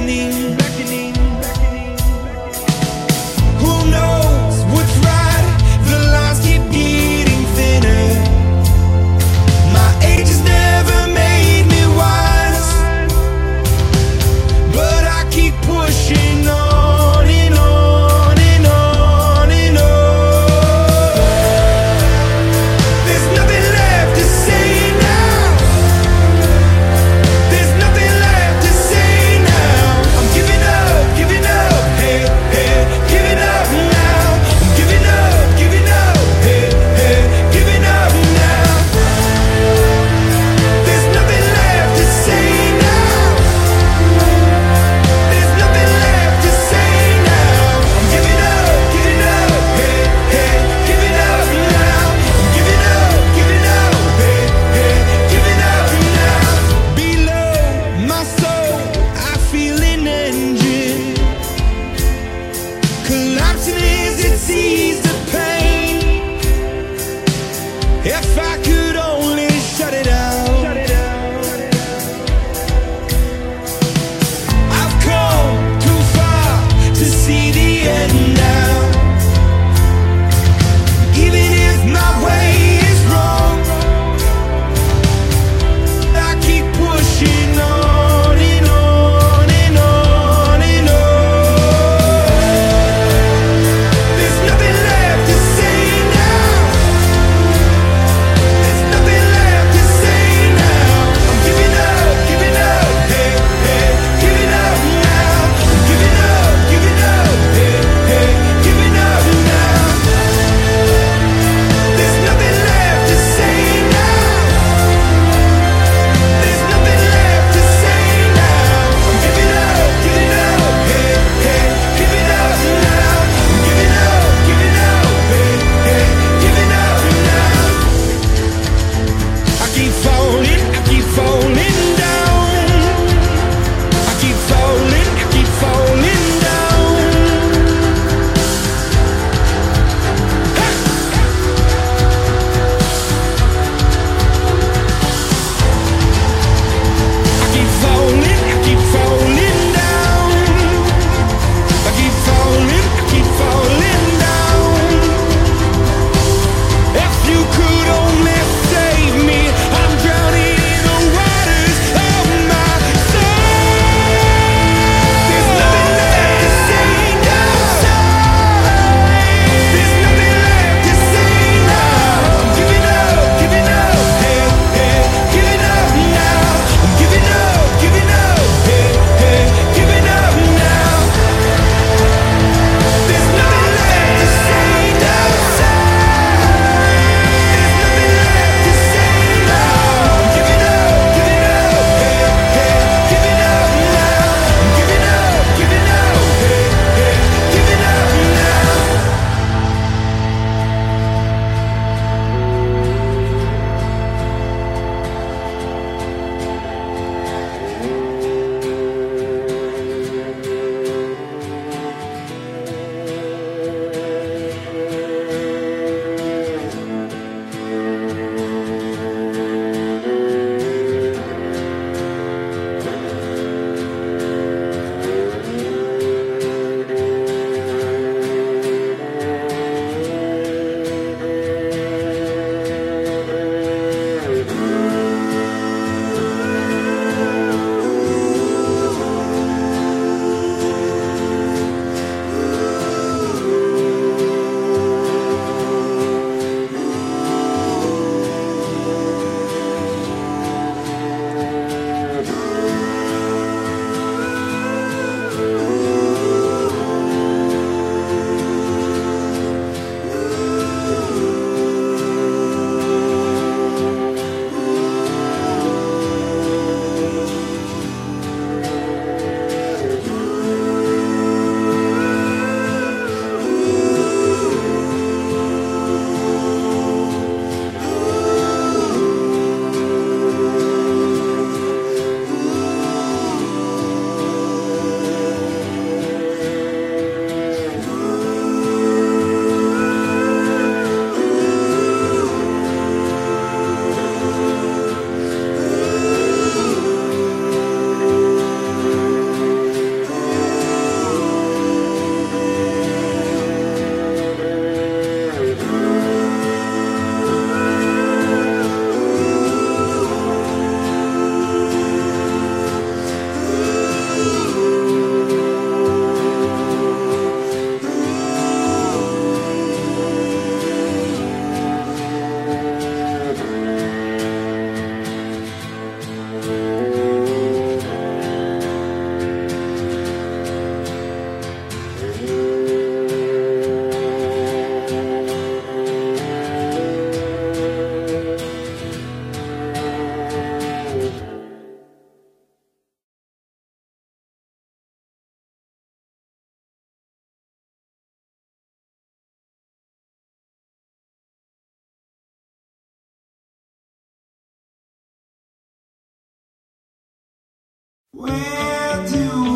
beginning Where do